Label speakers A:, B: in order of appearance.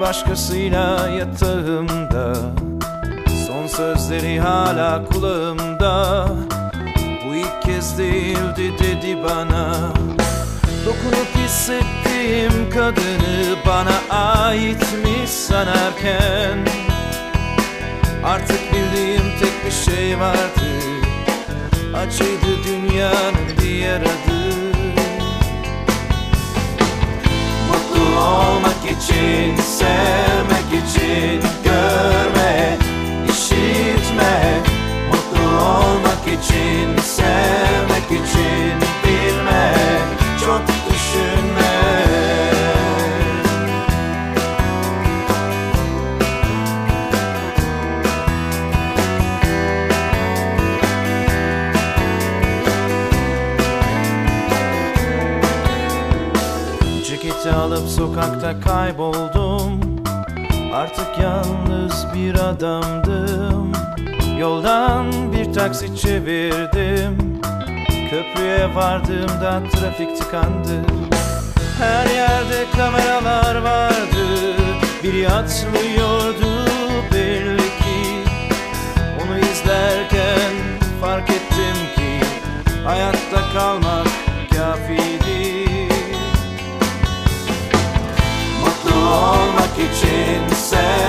A: başkasıyla yatağımda. Son sözleri hala kulağımda. Bu ilk kez değildi dedi bana. Dokunup hissettiğim kadını bana aitmiş sanarken? Artık bildiğim tek bir şey vardı. Acıydı dünyanın diğer adı için, sevmek için Ceketi alıp sokakta kayboldum. Artık yalnız bir adamdım. Yoldan bir taksi çevirdim. Köprüye vardığımda trafik tıkandı. Her yerde kameralar vardı. Biri atlıyordu belli ki. Onu izlerken fark ettim ki Hayatta kalmak each insect.